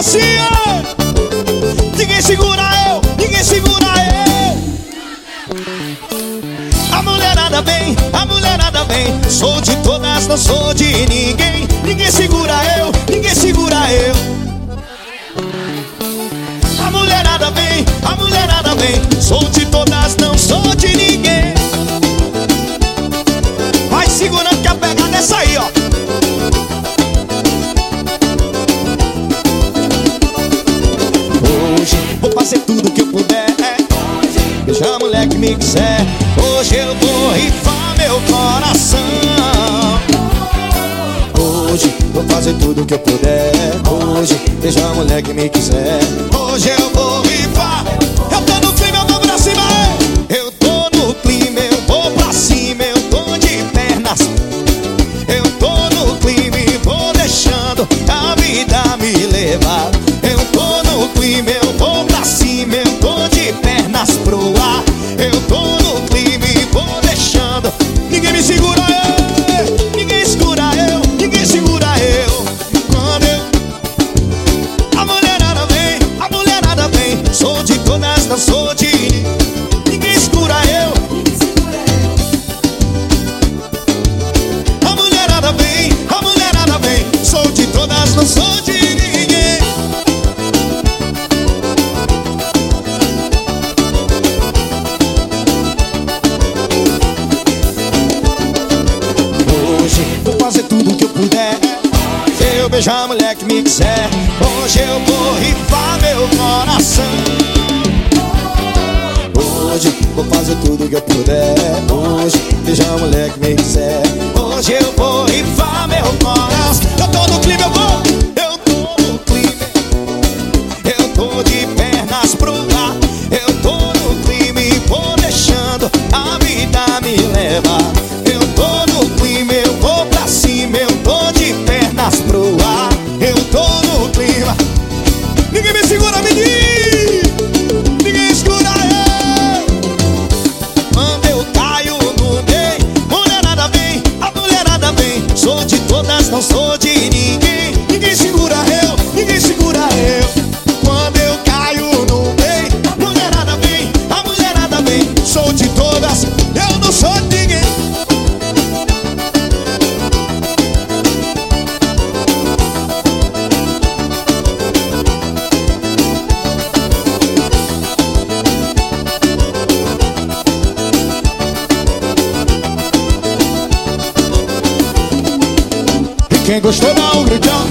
assim, ó. Ninguém segura eu, ninguém segura eu. A mulherada vem, a mulherada vem. Sou de todas, não sou de ninguém. Puder. Deixa a mulher que me quiser. Hoje eu vou rifar meu coração. Hoje vou fazer tudo que eu puder. Hoje deixa a mulher que me quiser. Hoje eu vou rifar. Eu tô no clima, eu tô pra cima. é. Eu tô no clima, eu vou pra cima. Eu tô de pernas. Eu tô no clima e vou deixando a vida me levar. Me quiser. Hoje eu vou rifar meu coração. Hoje vou fazer tudo que eu puder. Hoje beijo a mulher que me quiser. Hoje eu vou rifar meu coração. Não sou quem gostou dá um gritão.